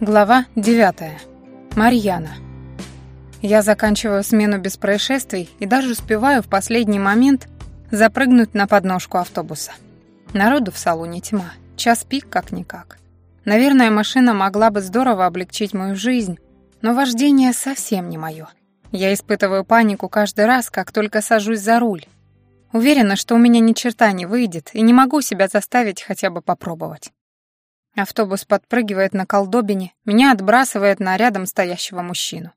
Глава 9. Марьяна. Я заканчиваю смену без происшествий и даже успеваю в последний момент запрыгнуть на подножку автобуса. Народу в салоне тьма, час пик как-никак. Наверное, машина могла бы здорово облегчить мою жизнь, но вождение совсем не мое. Я испытываю панику каждый раз, как только сажусь за руль. Уверена, что у меня ни черта не выйдет, и не могу себя заставить хотя бы попробовать. Автобус подпрыгивает на колдобине, меня отбрасывает на рядом стоящего мужчину.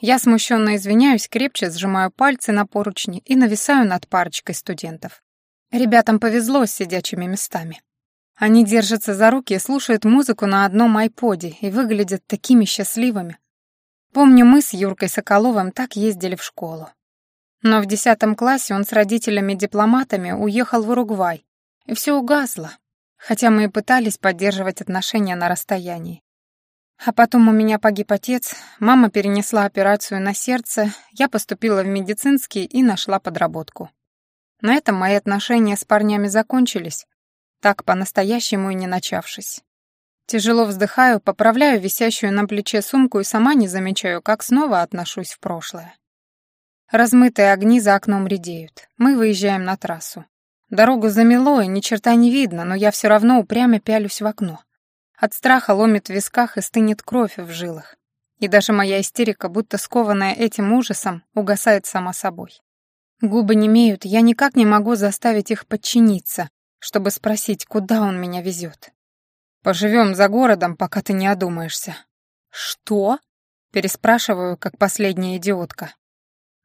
Я смущенно извиняюсь, крепче сжимаю пальцы на поручни и нависаю над парочкой студентов. Ребятам повезло с сидячими местами. Они держатся за руки и слушают музыку на одном айподе и выглядят такими счастливыми. Помню, мы с Юркой Соколовым так ездили в школу. Но в десятом классе он с родителями-дипломатами уехал в Уругвай, и все угасло, хотя мы и пытались поддерживать отношения на расстоянии. А потом у меня погиб отец, мама перенесла операцию на сердце, я поступила в медицинский и нашла подработку. На этом мои отношения с парнями закончились, так по-настоящему и не начавшись. Тяжело вздыхаю, поправляю висящую на плече сумку и сама не замечаю, как снова отношусь в прошлое. Размытые огни за окном редеют. Мы выезжаем на трассу. Дорогу замело, и ни черта не видно, но я все равно упрямо пялюсь в окно. От страха ломит в висках и стынет кровь в жилах. И даже моя истерика, будто скованная этим ужасом, угасает сама собой. Губы немеют, я никак не могу заставить их подчиниться, чтобы спросить, куда он меня везет. «Поживем за городом, пока ты не одумаешься». «Что?» — переспрашиваю, как последняя идиотка.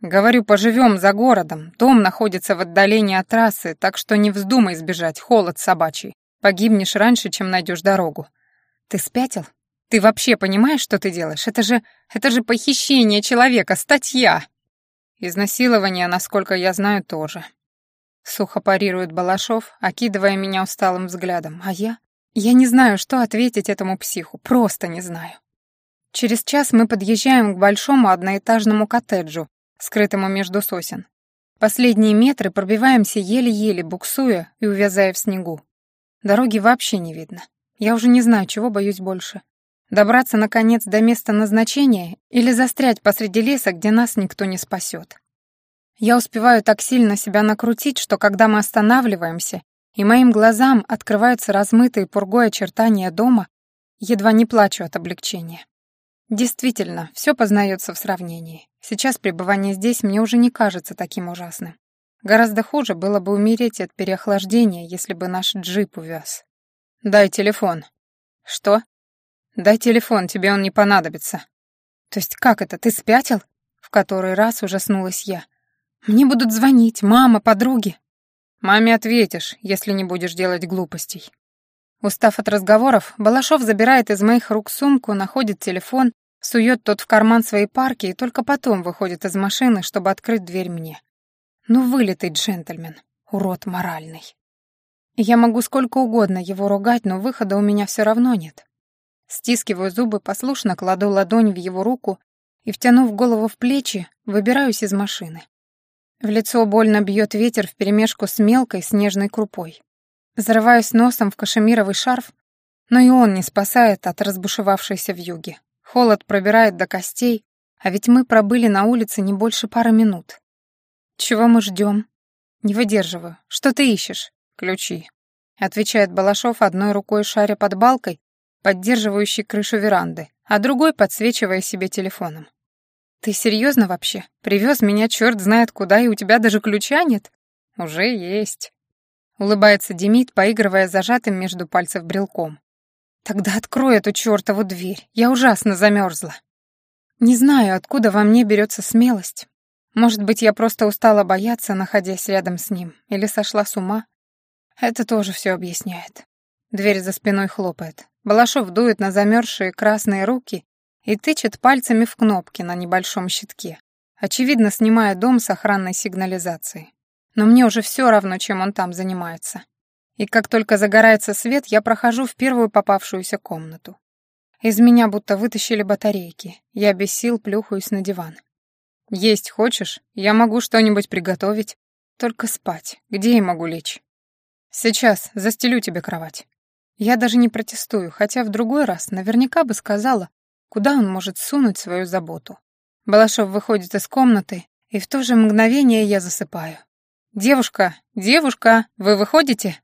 Говорю, поживем за городом. Дом находится в отдалении от трассы, так что не вздумай сбежать, холод собачий. Погибнешь раньше, чем найдешь дорогу. Ты спятил? Ты вообще понимаешь, что ты делаешь? Это же... это же похищение человека, статья. Изнасилование, насколько я знаю, тоже. Сухо парирует Балашов, окидывая меня усталым взглядом. А я? Я не знаю, что ответить этому психу, просто не знаю. Через час мы подъезжаем к большому одноэтажному коттеджу, скрытому между сосен. Последние метры пробиваемся еле-еле, буксуя и увязая в снегу. Дороги вообще не видно. Я уже не знаю, чего боюсь больше. Добраться, наконец, до места назначения или застрять посреди леса, где нас никто не спасет. Я успеваю так сильно себя накрутить, что когда мы останавливаемся, и моим глазам открываются размытые пургой очертания дома, едва не плачу от облегчения. Действительно, все познается в сравнении. Сейчас пребывание здесь мне уже не кажется таким ужасным. Гораздо хуже было бы умереть от переохлаждения, если бы наш джип увяз. «Дай телефон». «Что?» «Дай телефон, тебе он не понадобится». «То есть как это, ты спятил?» В который раз ужаснулась я. «Мне будут звонить, мама, подруги». «Маме ответишь, если не будешь делать глупостей». Устав от разговоров, Балашов забирает из моих рук сумку, находит телефон, сует тот в карман своей парки и только потом выходит из машины, чтобы открыть дверь мне. Ну, вылитый джентльмен, урод моральный. Я могу сколько угодно его ругать, но выхода у меня все равно нет. Стискиваю зубы, послушно кладу ладонь в его руку и, втянув голову в плечи, выбираюсь из машины. В лицо больно бьет ветер вперемешку с мелкой снежной крупой. Зарываюсь носом в кашемировый шарф, но и он не спасает от разбушевавшейся вьюги. Холод пробирает до костей, а ведь мы пробыли на улице не больше пары минут. Чего мы ждем? Не выдерживаю. Что ты ищешь? Ключи. Отвечает Балашов одной рукой шаря под балкой, поддерживающей крышу веранды, а другой подсвечивая себе телефоном. «Ты серьезно вообще? Привез меня черт знает куда, и у тебя даже ключа нет?» «Уже есть». Улыбается Демид, поигрывая зажатым между пальцев брелком. «Тогда открой эту чертову дверь, я ужасно замерзла». Не знаю, откуда во мне берется смелость. Может быть, я просто устала бояться, находясь рядом с ним, или сошла с ума. Это тоже все объясняет. Дверь за спиной хлопает. Балашов дует на замерзшие красные руки и тычет пальцами в кнопки на небольшом щитке, очевидно, снимая дом с охранной сигнализацией но мне уже все равно, чем он там занимается. И как только загорается свет, я прохожу в первую попавшуюся комнату. Из меня будто вытащили батарейки. Я без сил плюхаюсь на диван. «Есть хочешь? Я могу что-нибудь приготовить. Только спать. Где я могу лечь?» «Сейчас. Застелю тебе кровать». Я даже не протестую, хотя в другой раз наверняка бы сказала, куда он может сунуть свою заботу. Балашов выходит из комнаты, и в то же мгновение я засыпаю. «Девушка, девушка, вы выходите?»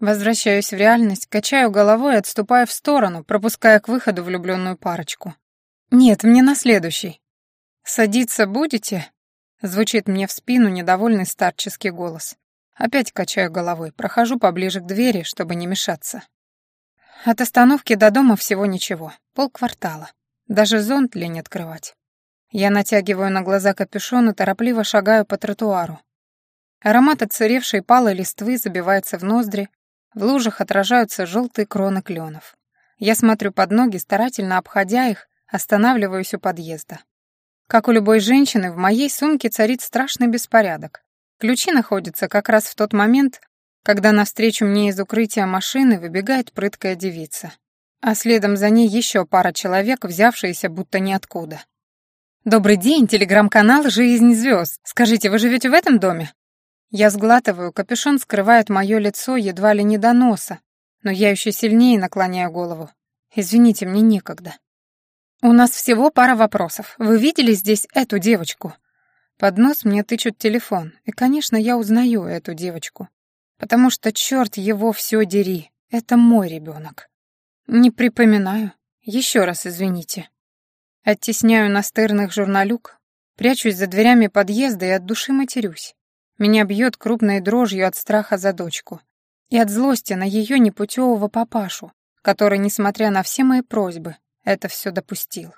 Возвращаюсь в реальность, качаю головой отступаю в сторону, пропуская к выходу влюбленную парочку. «Нет, мне на следующий». «Садиться будете?» Звучит мне в спину недовольный старческий голос. Опять качаю головой, прохожу поближе к двери, чтобы не мешаться. От остановки до дома всего ничего, полквартала. Даже зонт лень открывать. Я натягиваю на глаза капюшон и торопливо шагаю по тротуару. Аромат отсыревшей палой листвы забивается в ноздри, в лужах отражаются желтые кроны кленов. Я смотрю под ноги, старательно обходя их, останавливаюсь у подъезда. Как у любой женщины, в моей сумке царит страшный беспорядок. Ключи находятся как раз в тот момент, когда навстречу мне из укрытия машины выбегает прыткая девица. А следом за ней еще пара человек, взявшиеся будто ниоткуда. «Добрый день, телеграм-канал «Жизнь звезд». Скажите, вы живете в этом доме?» Я сглатываю, капюшон скрывает мое лицо едва ли не до носа, но я еще сильнее наклоняю голову. Извините, мне некогда. У нас всего пара вопросов. Вы видели здесь эту девочку? Под нос мне тычут телефон, и, конечно, я узнаю эту девочку. Потому что, черт его все дери, это мой ребенок. Не припоминаю. Еще раз извините. Оттесняю настырных журналюк, прячусь за дверями подъезда и от души матерюсь. Меня бьет крупной дрожью от страха за дочку и от злости на ее непутевого папашу, который, несмотря на все мои просьбы, это все допустил.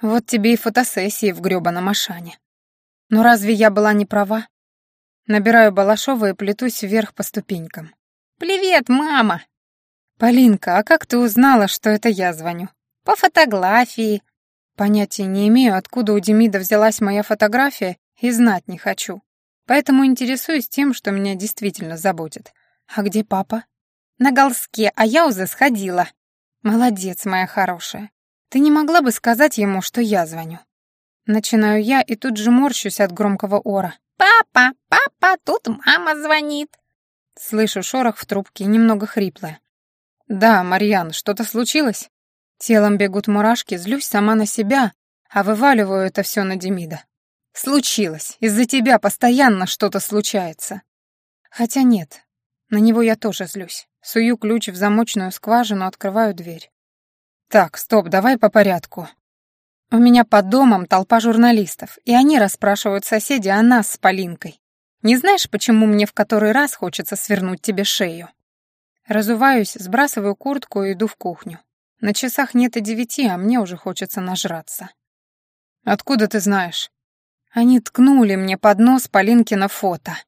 Вот тебе и фотосессии в грёбаном Ашане. Но разве я была не права? Набираю Балашова и плетусь вверх по ступенькам. «Привет, мама!» «Полинка, а как ты узнала, что это я звоню?» «По фотографии». Понятия не имею, откуда у Демида взялась моя фотография, и знать не хочу. Поэтому интересуюсь тем, что меня действительно заботит. «А где папа?» «На Галске, а я уже сходила». «Молодец, моя хорошая. Ты не могла бы сказать ему, что я звоню?» Начинаю я и тут же морщусь от громкого ора. «Папа, папа, тут мама звонит!» Слышу шорох в трубке, немного хриплое. «Да, Марьян, что-то случилось?» Телом бегут мурашки, злюсь сама на себя, а вываливаю это все на Демида. «Случилось. Из-за тебя постоянно что-то случается». Хотя нет, на него я тоже злюсь. Сую ключ в замочную скважину, открываю дверь. «Так, стоп, давай по порядку. У меня под домом толпа журналистов, и они расспрашивают соседей о нас с Полинкой. Не знаешь, почему мне в который раз хочется свернуть тебе шею? Разуваюсь, сбрасываю куртку и иду в кухню. На часах нет и девяти, а мне уже хочется нажраться. Откуда ты знаешь? Они ткнули мне под нос Полинкино фото.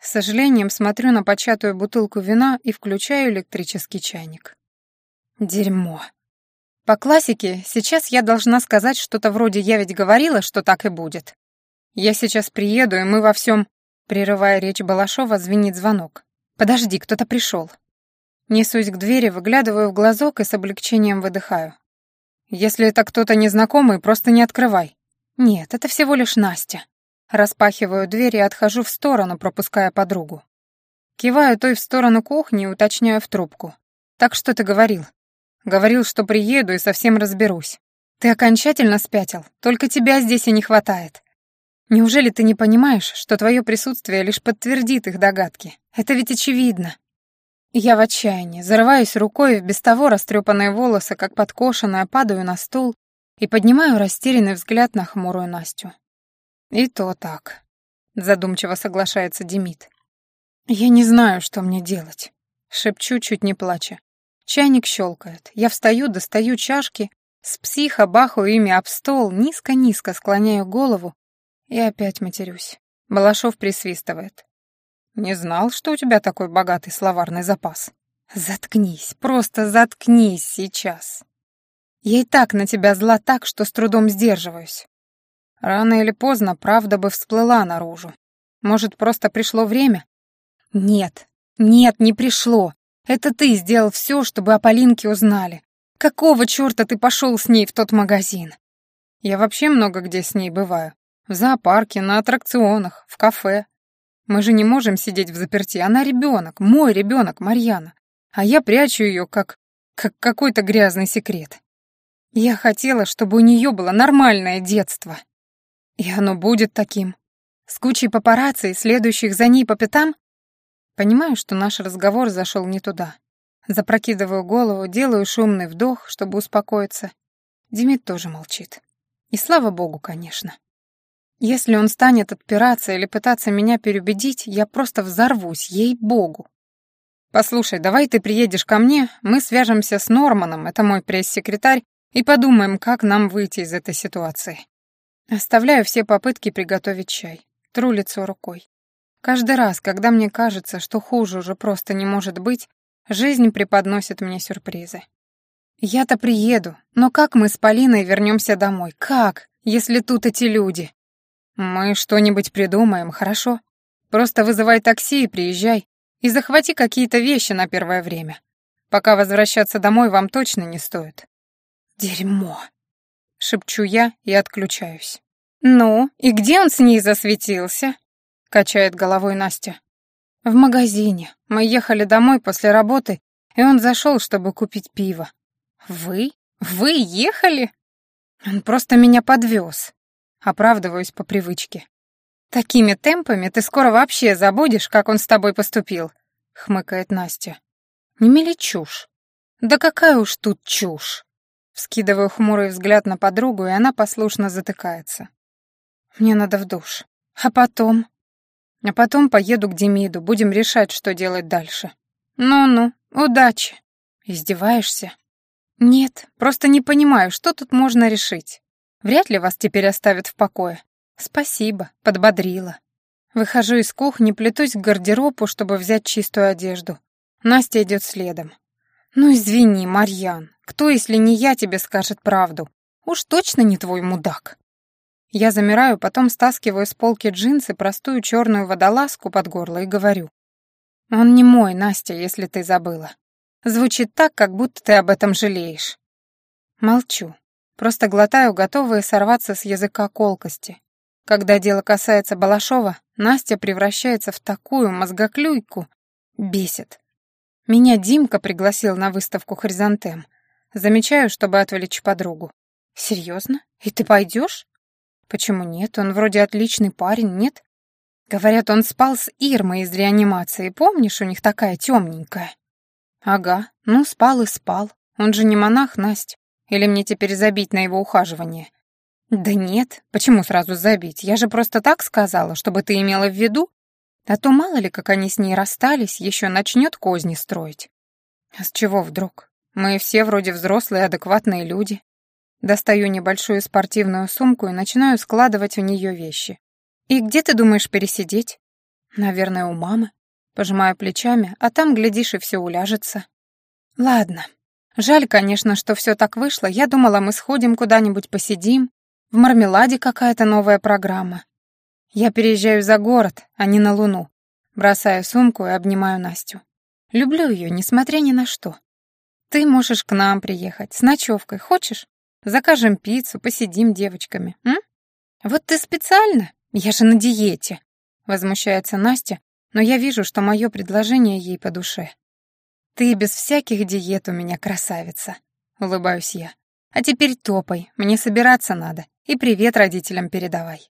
С сожалением смотрю на початую бутылку вина и включаю электрический чайник. Дерьмо. По классике, сейчас я должна сказать что-то вроде «я ведь говорила, что так и будет». Я сейчас приеду, и мы во всем... Прерывая речь Балашова, звенит звонок. «Подожди, кто-то пришел». Несусь к двери, выглядываю в глазок и с облегчением выдыхаю. «Если это кто-то незнакомый, просто не открывай». «Нет, это всего лишь Настя». Распахиваю дверь и отхожу в сторону, пропуская подругу. Киваю той в сторону кухни и уточняю в трубку. «Так что ты говорил?» Говорил, что приеду и совсем разберусь. Ты окончательно спятил, только тебя здесь и не хватает. Неужели ты не понимаешь, что твое присутствие лишь подтвердит их догадки? Это ведь очевидно. Я в отчаянии, зарываюсь рукой в без того растрепанные волосы, как подкошенная, падаю на стул и поднимаю растерянный взгляд на хмурую Настю. И то так. Задумчиво соглашается Демид. Я не знаю, что мне делать. Шепчу, чуть не плача. Чайник щелкает. Я встаю, достаю чашки, с психа бахаю ими об стол, низко-низко склоняю голову и опять матерюсь. Балашов присвистывает. «Не знал, что у тебя такой богатый словарный запас». «Заткнись, просто заткнись сейчас. Я и так на тебя зла так, что с трудом сдерживаюсь. Рано или поздно правда бы всплыла наружу. Может, просто пришло время? Нет, нет, не пришло. Это ты сделал все, чтобы о Полинке узнали. Какого черта ты пошел с ней в тот магазин? Я вообще много где с ней бываю. В зоопарке, на аттракционах, в кафе. Мы же не можем сидеть в заперти. Она ребенок, мой ребенок, Марьяна. а я прячу ее как... как какой-то грязный секрет. Я хотела, чтобы у нее было нормальное детство. И оно будет таким. С кучей папарацци, следующих за ней по пятам. Понимаю, что наш разговор зашел не туда. Запрокидываю голову, делаю шумный вдох, чтобы успокоиться. Демид тоже молчит. И слава богу, конечно. Если он станет отпираться или пытаться меня переубедить, я просто взорвусь, ей-богу. Послушай, давай ты приедешь ко мне, мы свяжемся с Норманом, это мой пресс-секретарь, и подумаем, как нам выйти из этой ситуации. Оставляю все попытки приготовить чай. Тру лицо рукой. Каждый раз, когда мне кажется, что хуже уже просто не может быть, жизнь преподносит мне сюрпризы. Я-то приеду, но как мы с Полиной вернемся домой? Как, если тут эти люди? Мы что-нибудь придумаем, хорошо? Просто вызывай такси и приезжай, и захвати какие-то вещи на первое время. Пока возвращаться домой вам точно не стоит. Дерьмо. Шепчу я и отключаюсь. «Ну, и где он с ней засветился?» — качает головой Настя. «В магазине. Мы ехали домой после работы, и он зашел, чтобы купить пиво. «Вы? Вы ехали?» «Он просто меня подвез», — оправдываюсь по привычке. «Такими темпами ты скоро вообще забудешь, как он с тобой поступил», — хмыкает Настя. «Не мели чушь». «Да какая уж тут чушь!» Вскидываю хмурый взгляд на подругу, и она послушно затыкается. «Мне надо в душ. А потом?» «А потом поеду к Демиду, будем решать, что делать дальше». «Ну-ну, удачи!» «Издеваешься?» «Нет, просто не понимаю, что тут можно решить. Вряд ли вас теперь оставят в покое. Спасибо, подбодрила». Выхожу из кухни, плетусь к гардеробу, чтобы взять чистую одежду. Настя идет следом. «Ну извини, Марьян, кто, если не я, тебе скажет правду? Уж точно не твой мудак». Я замираю, потом стаскиваю с полки джинсы простую черную водолазку под горло и говорю. «Он не мой, Настя, если ты забыла. Звучит так, как будто ты об этом жалеешь. Молчу. Просто глотаю, готовые сорваться с языка колкости. Когда дело касается Балашова, Настя превращается в такую мозгоклюйку. Бесит. Меня Димка пригласил на выставку «Хризантем». Замечаю, чтобы отвлечь подругу. «Серьезно? И ты пойдешь?» «Почему нет? Он вроде отличный парень, нет?» Говорят, он спал с Ирмой из реанимации. Помнишь, у них такая темненькая? «Ага, ну спал и спал. Он же не монах, Насть. Или мне теперь забить на его ухаживание?» «Да нет, почему сразу забить? Я же просто так сказала, чтобы ты имела в виду. А то мало ли, как они с ней расстались, еще начнет козни строить». «А с чего вдруг? Мы все вроде взрослые, адекватные люди». Достаю небольшую спортивную сумку и начинаю складывать в нее вещи. «И где ты думаешь пересидеть?» «Наверное, у мамы. Пожимаю плечами, а там, глядишь, и все уляжется. Ладно. Жаль, конечно, что все так вышло. Я думала, мы сходим куда-нибудь посидим. В мармеладе какая-то новая программа. Я переезжаю за город, а не на Луну. Бросаю сумку и обнимаю Настю. Люблю ее, несмотря ни на что. Ты можешь к нам приехать, с ночевкой, хочешь? Закажем пиццу, посидим девочками, м? Вот ты специально? Я же на диете. Возмущается Настя, но я вижу, что мое предложение ей по душе. «Ты без всяких диет у меня красавица», — улыбаюсь я. «А теперь топай, мне собираться надо, и привет родителям передавай».